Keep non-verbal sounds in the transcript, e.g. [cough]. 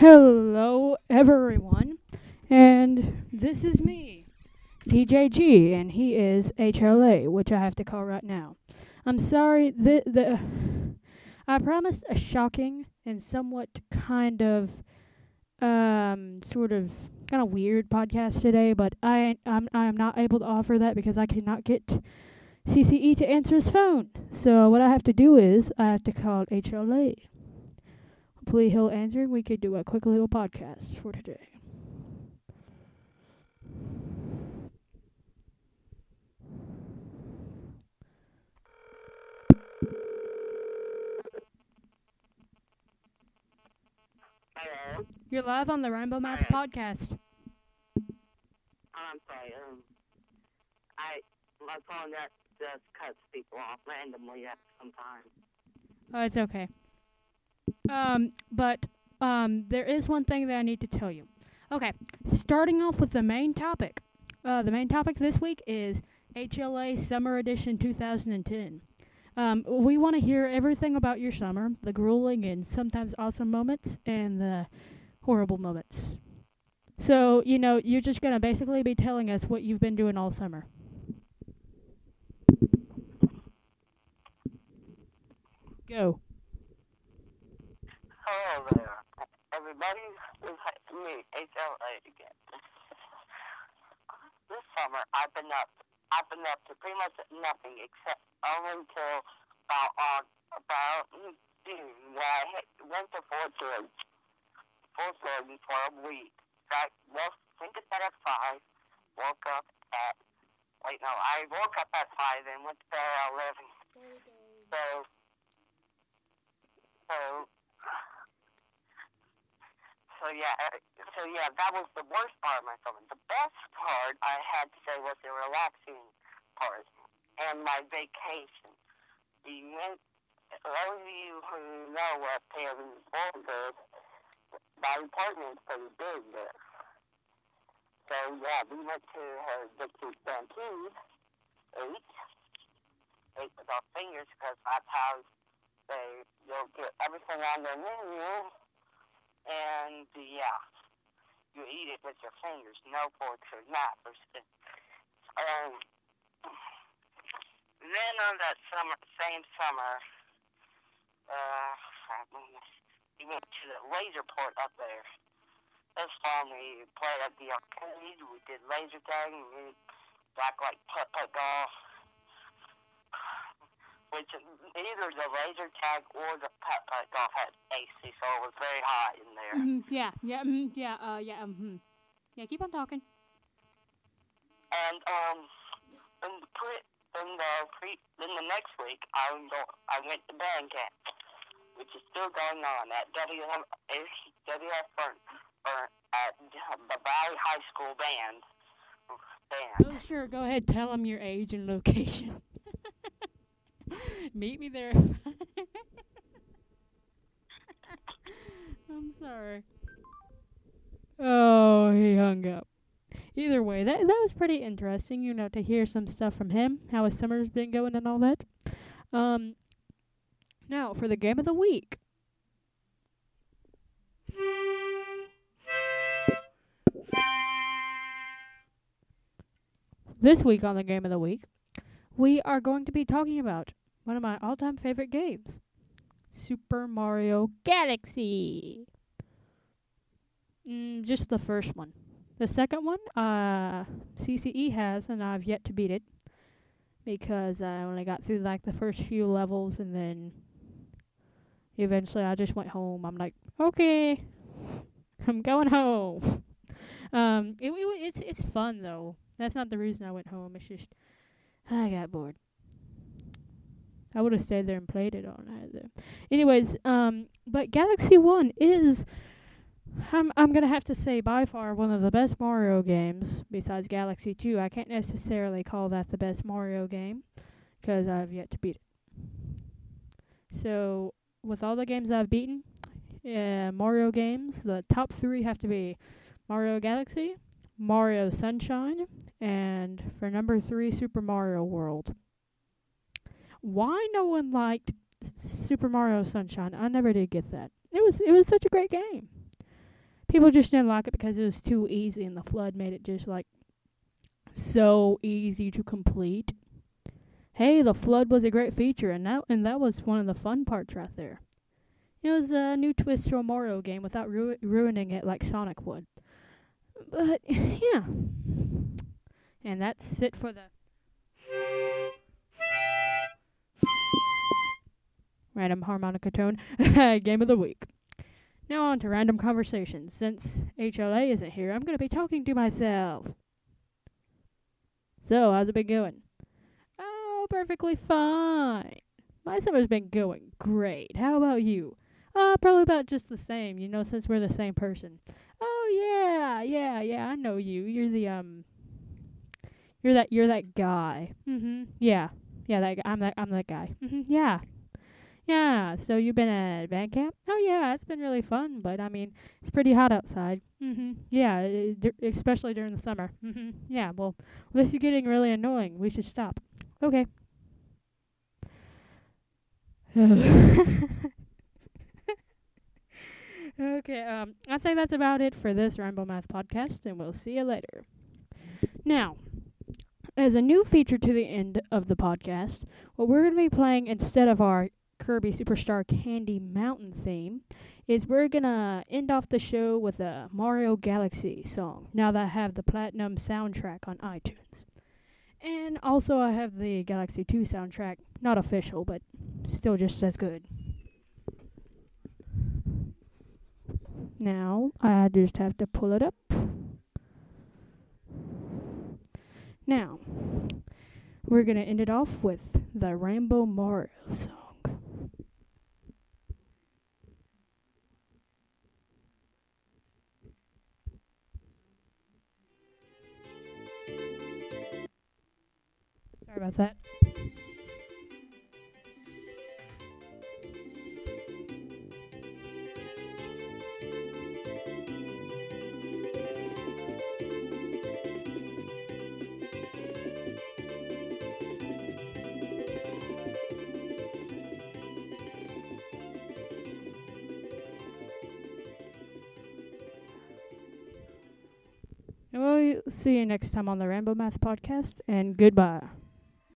Hello, everyone, and this is me, TJG, and he is HLA, which I have to call right now. I'm sorry, the the I promised a shocking and somewhat kind of um sort of kind of weird podcast today, but I I'm I am not able to offer that because I cannot get CCE to answer his phone. So what I have to do is I have to call HLA. Hopefully he'll answer and we could do a quick little podcast for today. Hello. You're live on the Rainbow Math Hi. podcast. I'm sorry. Um, I my phone that just cuts people off randomly at some time. Oh, it's okay. Um, but um, there is one thing that I need to tell you. Okay, starting off with the main topic. Uh, the main topic this week is HLA Summer Edition 2010. Um, we want to hear everything about your summer, the grueling and sometimes awesome moments, and the horrible moments. So, you know, you're just going to basically be telling us what you've been doing all summer. Go. Hello there, everybody. This is me, HLA again. [laughs] This summer, I've been up. I've been up to pretty much nothing except only until about uh, about June, where I hit, went to Fort George, Fort George for a week. I woke, think to bed at five, woke up at wait no, I woke up at five and went to bed at eleven. So so so yeah, uh, so yeah, that was the worst part of my summer. The best part I had to say was the relaxing part and my vacation. Went. Those of you who know what Taylor Falls is, my apartment's pretty big there. So yeah, we went to her Dixie Stampede, ate, ate with our fingers because that's how they you'll get everything on their menu, and yeah, you eat it with your fingers, no forks or knives. Um, then on that summer, same summer, uh, we went to the laser port up there. This fun. We played at the arcade. We did laser tag. We back like putt putt golf which either the laser tag or the putt putt golf had AC, so it was very hot in there. Mm, yeah, yeah, mm, yeah, uh, yeah, um, yeah. Keep on talking. And um, in the pre, in the pre, in the next week, I go, I went to band camp, which is still going on at WM WF or, or at the Valley High School band. Band. Oh, sure. Go ahead. Tell them your age and location. [laughs] Meet me there. I'm sorry. Oh, he hung up. Either way, that that was pretty interesting, you know, to hear some stuff from him, how his summer's been going and all that. Um now for the game of the week. This week on the game of the week, we are going to be talking about one of my all-time favorite games, Super Mario Galaxy. Mm, just the first one. The second one, uh, CCE has, and I've yet to beat it because I only got through like the first few levels, and then eventually I just went home. I'm like, okay, [laughs] I'm going home. [laughs] Um, it, it it's it's fun though. That's not the reason I went home. It's just I got bored. I would have stayed there and played it all night there. Anyways, um, but Galaxy One is, I'm I'm gonna have to say by far one of the best Mario games besides Galaxy Two. I can't necessarily call that the best Mario game 'cause I've yet to beat it. So with all the games I've beaten, uh, Mario games, the top three have to be Mario Galaxy, Mario Sunshine, and for number three, Super Mario World. Why no one liked Super Mario Sunshine? I never did get that. It was it was such a great game. people just didn't like it because it was too easy, and the FLUDD made it just like so easy to complete. Hey, the FLUDD was a great feature, and that and that was one of the fun parts right there. It was a new twist to a Mario game without ru- ruining it like Sonic would. But [sighs] yeah, and that's it for the random harmonica tone [laughs] game of the week. Now on to random conversations. Since HLA isn't here, I'm going to be talking to myself. So, how's it been going? Oh, perfectly fine. My summer's been going great. How about you? Uh, probably about just the same, you know, since we're the same person. Oh yeah, yeah, yeah, I know you. You're the um You're that you're that guy. Mm-hmm. Yeah. Yeah, that. I'm that I'm that guy. Mm-hmm. Yeah. Yeah, so you've been at band camp? Oh yeah, it's been really fun, but I mean, it's pretty hot outside. Mhm. Yeah, d- especially during the summer. Mhm. Yeah, well, this is getting really annoying. We should stop. Okay. [laughs] okay, um, I'd say that's about it for this Rainbow Math podcast, and we'll see you later. Now, as a new feature to the end of the podcast, what we're going to be playing instead of our Kirby Superstar Candy Mountain theme is we're to end off the show with a Mario Galaxy song, now that I have the Platinum soundtrack on iTunes. And also, I have the Galaxy 2 soundtrack, not official, but still just as good. Now, I just have to pull it up. Now, we're to end it off with the Rainbow Mario song. Sorry about that. See you next time on the Rainbow Math Podcast, and goodbye.